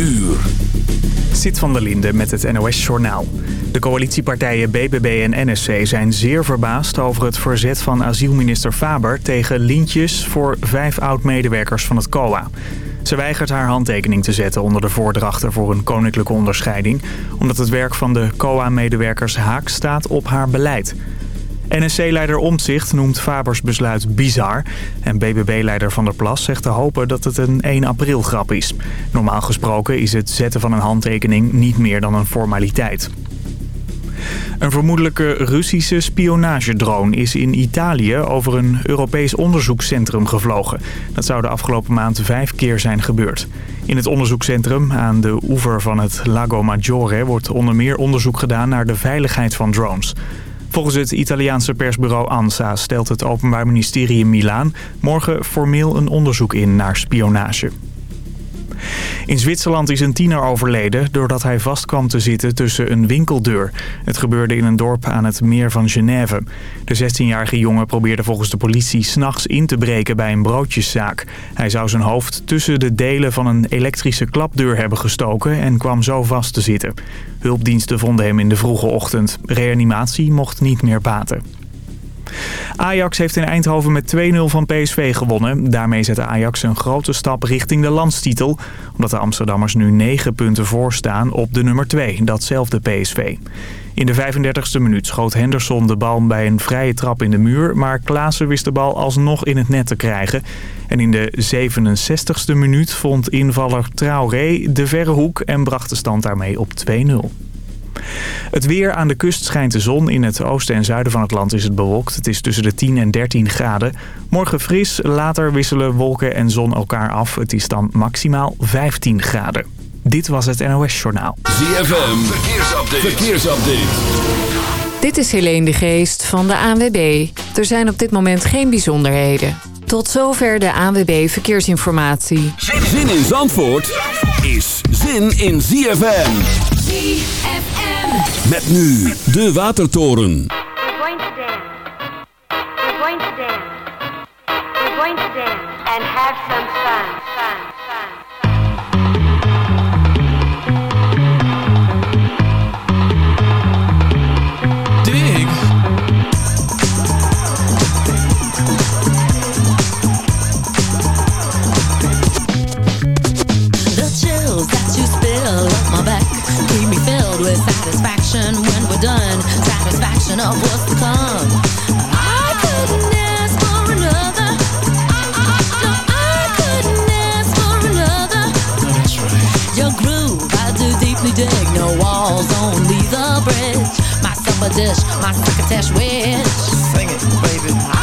uur. Zit van der Linde met het NOS-journaal. De coalitiepartijen BBB en NSC zijn zeer verbaasd over het verzet van asielminister Faber... tegen lintjes voor vijf oud-medewerkers van het COA. Ze weigert haar handtekening te zetten onder de voordrachten voor een koninklijke onderscheiding... omdat het werk van de COA-medewerkers haak staat op haar beleid... NSC-leider Omtzigt noemt Fabers besluit bizar. En BBB-leider Van der Plas zegt te hopen dat het een 1 april grap is. Normaal gesproken is het zetten van een handtekening niet meer dan een formaliteit. Een vermoedelijke Russische spionagedrone is in Italië over een Europees onderzoekscentrum gevlogen. Dat zou de afgelopen maand vijf keer zijn gebeurd. In het onderzoekscentrum aan de oever van het Lago Maggiore wordt onder meer onderzoek gedaan naar de veiligheid van drones. Volgens het Italiaanse persbureau ANSA stelt het Openbaar Ministerie in Milaan morgen formeel een onderzoek in naar spionage. In Zwitserland is een tiener overleden doordat hij vast kwam te zitten tussen een winkeldeur. Het gebeurde in een dorp aan het meer van Genève. De 16-jarige jongen probeerde volgens de politie s'nachts in te breken bij een broodjeszaak. Hij zou zijn hoofd tussen de delen van een elektrische klapdeur hebben gestoken en kwam zo vast te zitten. Hulpdiensten vonden hem in de vroege ochtend. Reanimatie mocht niet meer baten. Ajax heeft in Eindhoven met 2-0 van PSV gewonnen. Daarmee zette Ajax een grote stap richting de landstitel. Omdat de Amsterdammers nu 9 punten voor staan op de nummer 2, datzelfde PSV. In de 35e minuut schoot Henderson de bal bij een vrije trap in de muur... maar Klaassen wist de bal alsnog in het net te krijgen. En in de 67e minuut vond invaller Traoré de verre hoek... en bracht de stand daarmee op 2-0. Het weer aan de kust schijnt de zon. In het oosten en zuiden van het land is het bewolkt. Het is tussen de 10 en 13 graden. Morgen fris, later wisselen wolken en zon elkaar af. Het is dan maximaal 15 graden. Dit was het NOS Journaal. ZFM, verkeersupdate. verkeersupdate. Dit is Helene de Geest van de ANWB. Er zijn op dit moment geen bijzonderheden. Tot zover de ANWB Verkeersinformatie. Zin in Zandvoort is zin in ZFM. ZFM. Met nu de Watertoren. We're going to dance. We're going to dance. We're going to dance and have some fun. Fun. With satisfaction when we're done. Satisfaction of what's to come. I couldn't ask for another. No, I couldn't ask for another. That's right. Your groove, I do deeply dig. No walls, only the bridge. My supper dish, my crocketesh wish. Sing it, baby.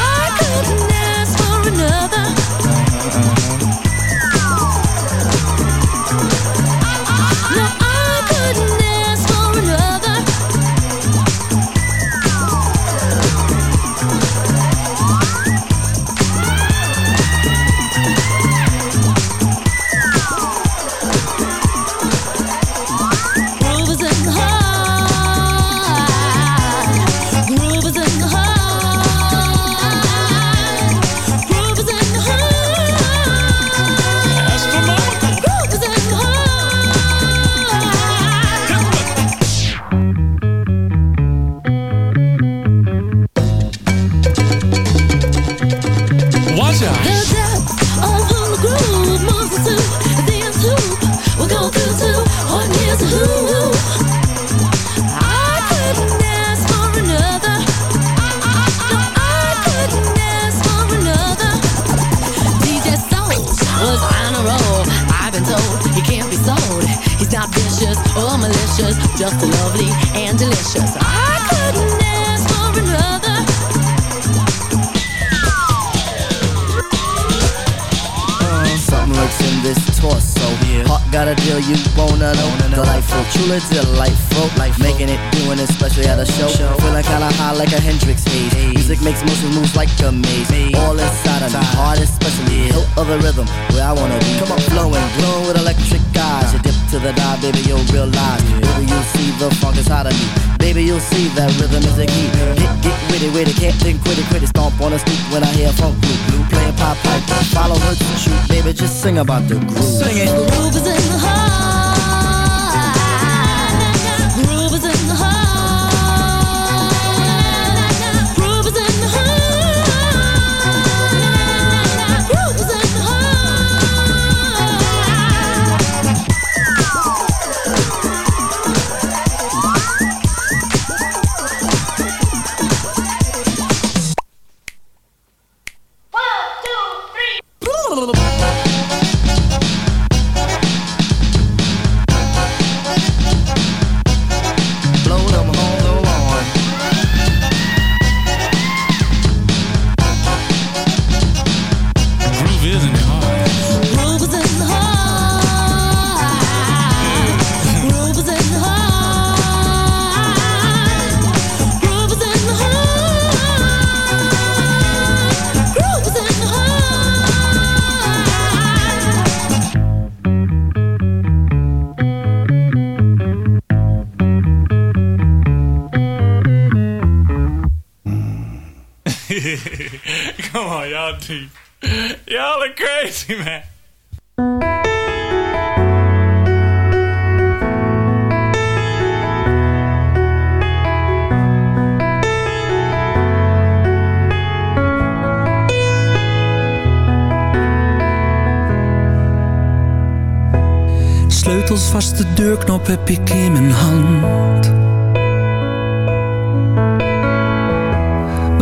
Rhythm, where I wanna be. Come up flowing, glowing with electric eyes. You dip to the dive, baby, you'll realize. Baby, you'll see the funk is hot of me. Baby, you'll see that rhythm is the key. Get, get witty, witty, can't think, quit it, quit it. Stomp on the street when I hear funk blue, blue. Playing pop pipe, follow her to shoot. Baby, just sing about the groove. Sing it. The groove is in the heart. Deep. Y'all are crazy, man. Sleutels vast, de deurknop heb ik in mijn hand.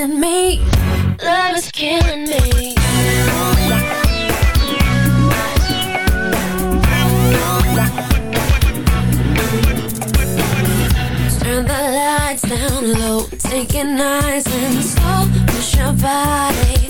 killing me. Love is killing me. Turn the lights down low, take it nice and slow. Push your body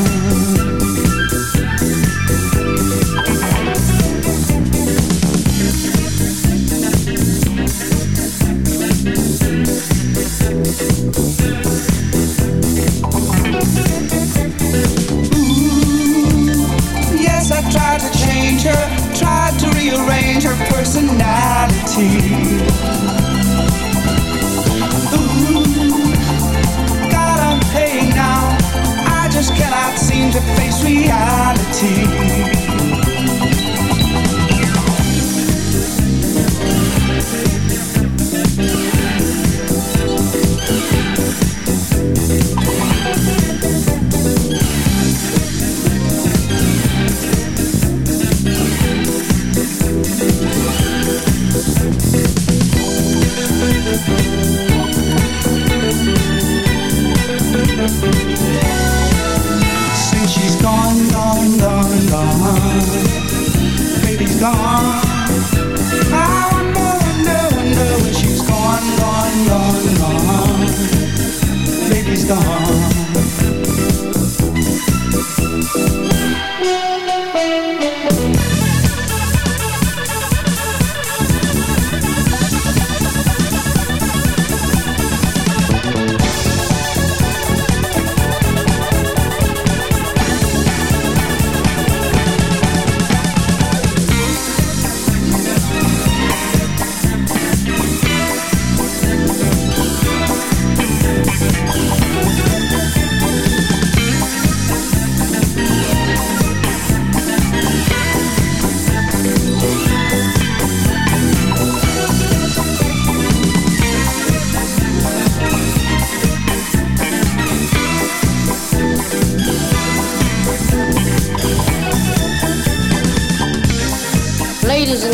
reality. Gone. Baby's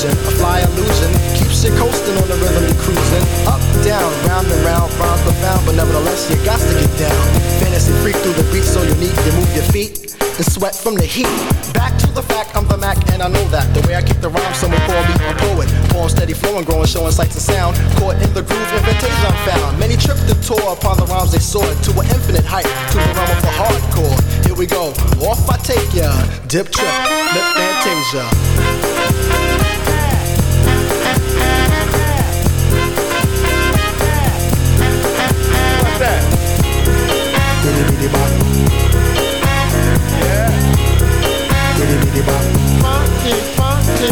A fly illusion, keeps you coasting on the rhythm you cruising. Up, down, round and round, rhymes profound, but nevertheless you got to get down. Fantasy freak through the beat so unique, you move your feet and sweat from the heat. Back to the fact, I'm the Mac and I know that. The way I keep the rhyme, someone call me a poet. Poem steady flowing, growing, showing sights and sound. Caught in the groove, invitation I'm found. Many tripped and tore upon the rhymes they soared to an infinite height, to the realm of the hardcore. Here we go, off I take ya. Dip trip, lip fantasia. That? Bitty bitty bop. Yeah. Bitty bitty. Funky, funky.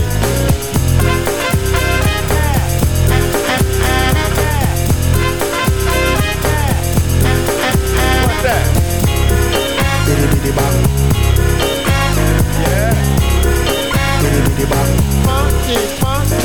What's that? Yeah.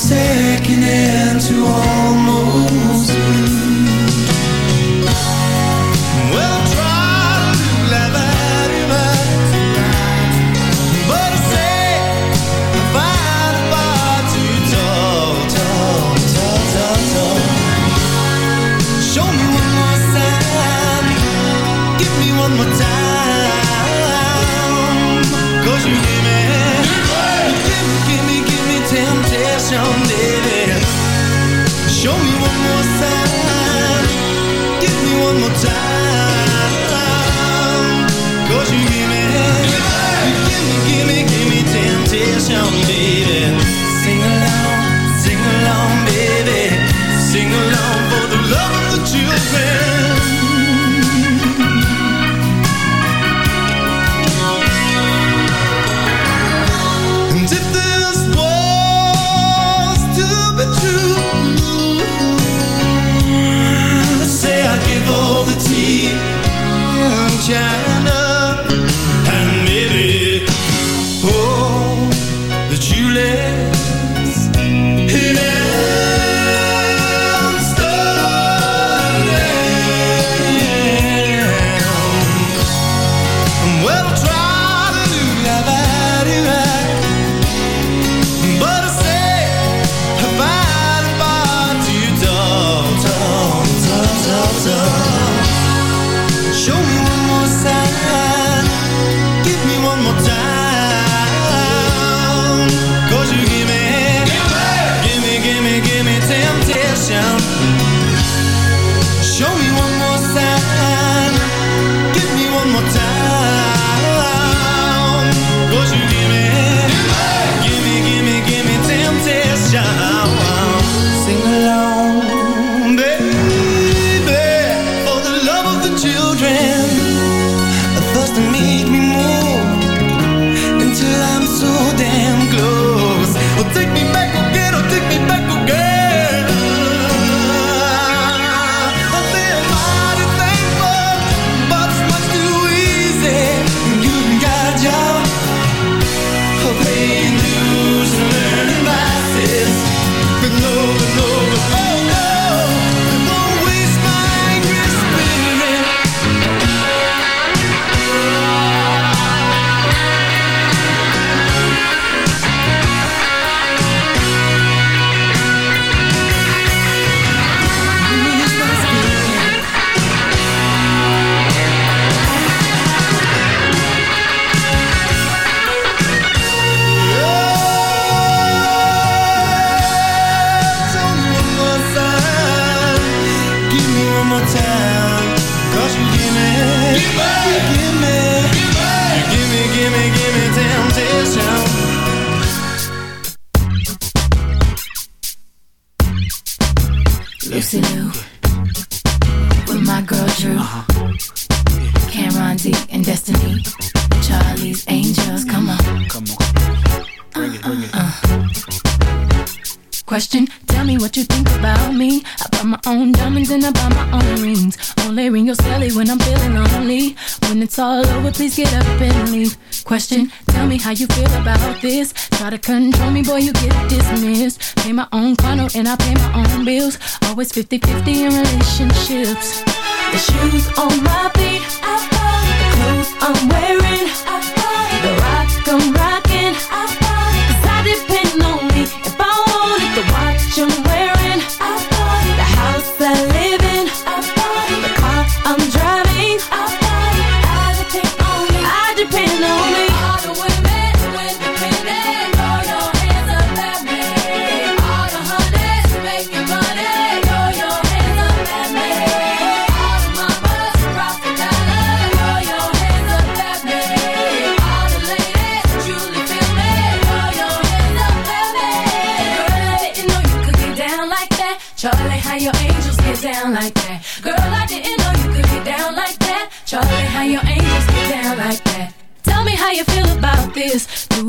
second hand to almost blue. Christmas. my own condo and I pay my own bills. Always 50-50 in relationships. The shoes on my feet, I bought. The clothes I'm wearing, I bought. The rock I'm riding.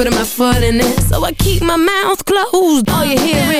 putting my foot in it. So I keep my mouth closed. All you hear is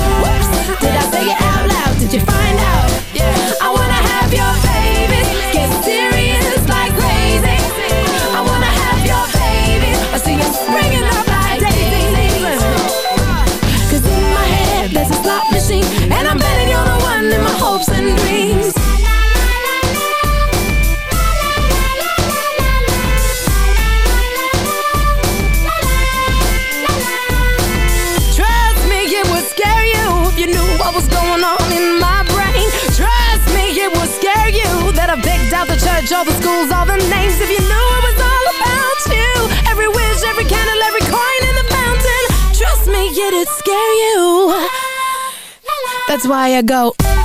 Take it college, all the schools, all the names. If you knew it was all about you, every wish, every candle, every coin in the fountain. Trust me, it'd scare you. That's why I go. Oh,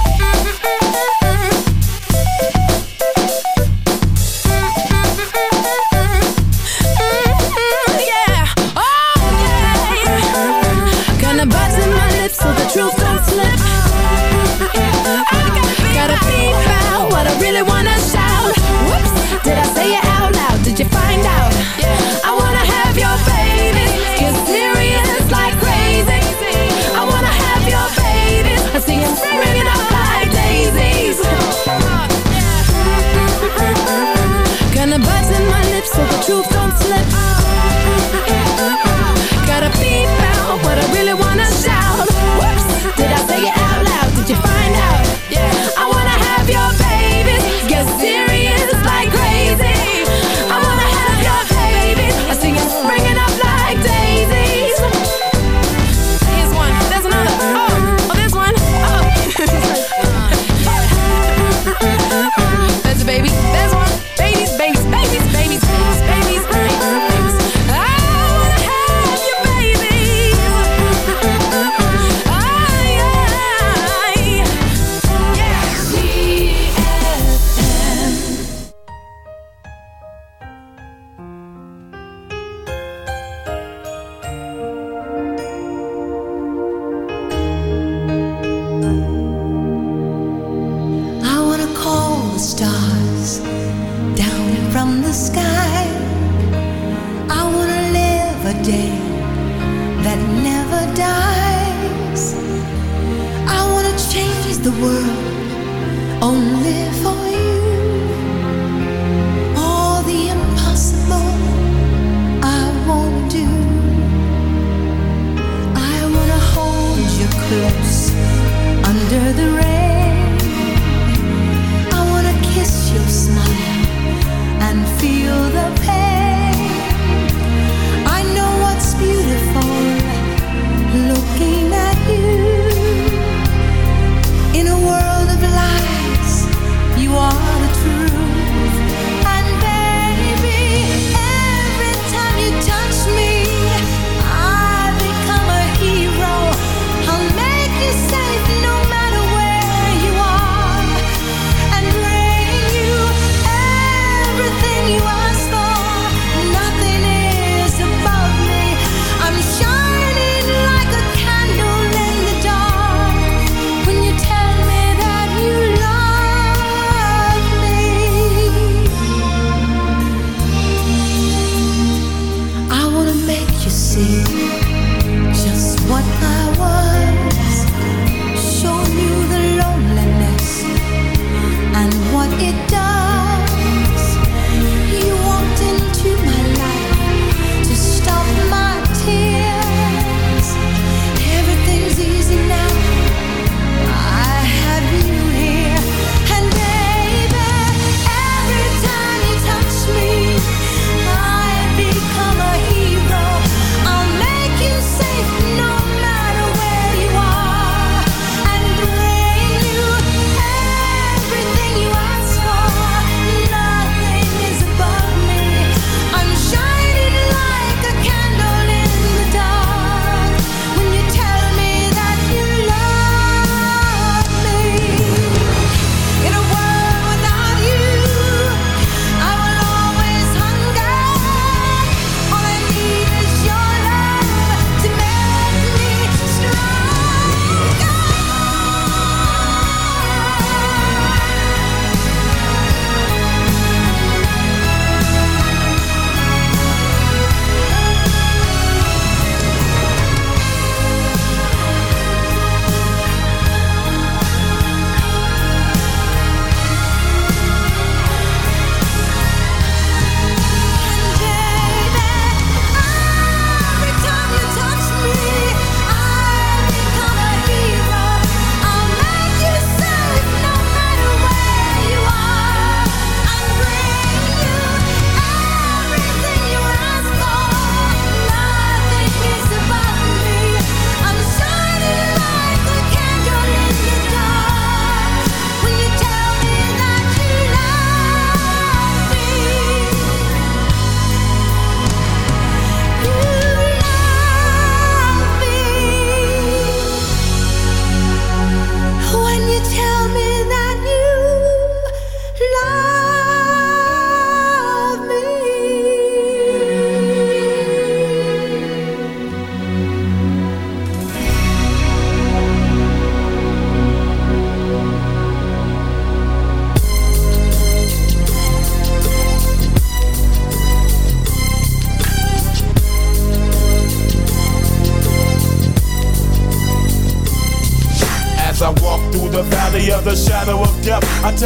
so the truth don't slip. I gotta be found. what I really wanna did I say it?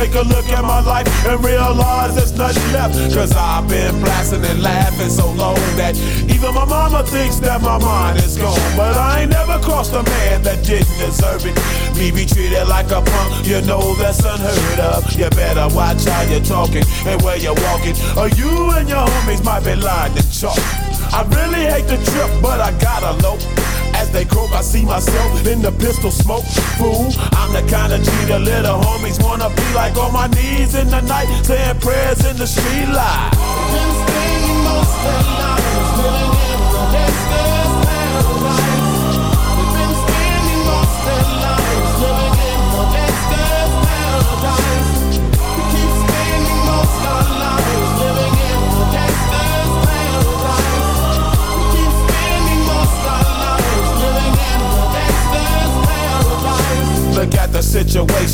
take a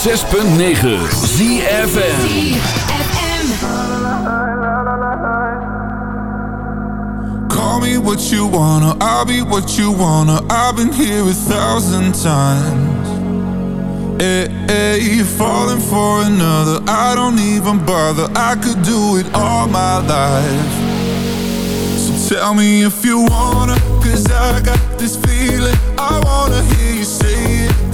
Zes punt negen ZFM. Call me what you wanna, I'll be what you wanna. I've been here a thousand times. Eh, eh, hey, hey, falling for another, I don't even bother. I could do it all my life. So tell me if you wanna, cause I got this feeling. I wanna hear you say it,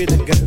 With a gun.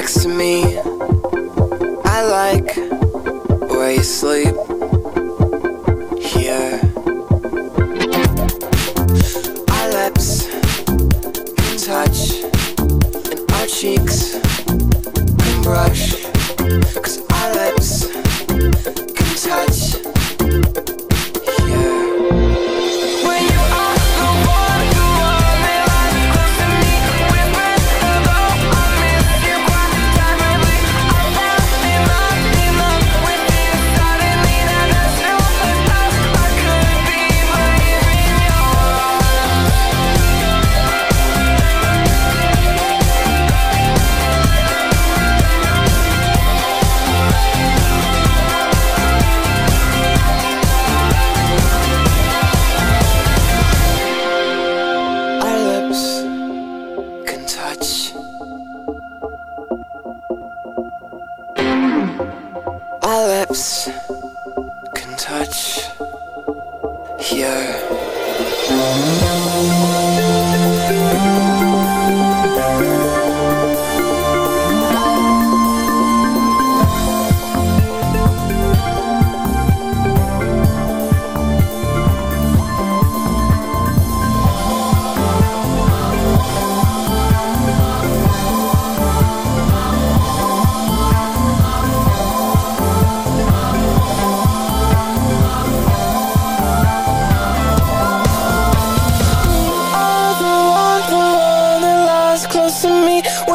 Next to me.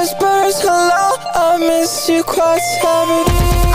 whispers hello I miss you quite heavily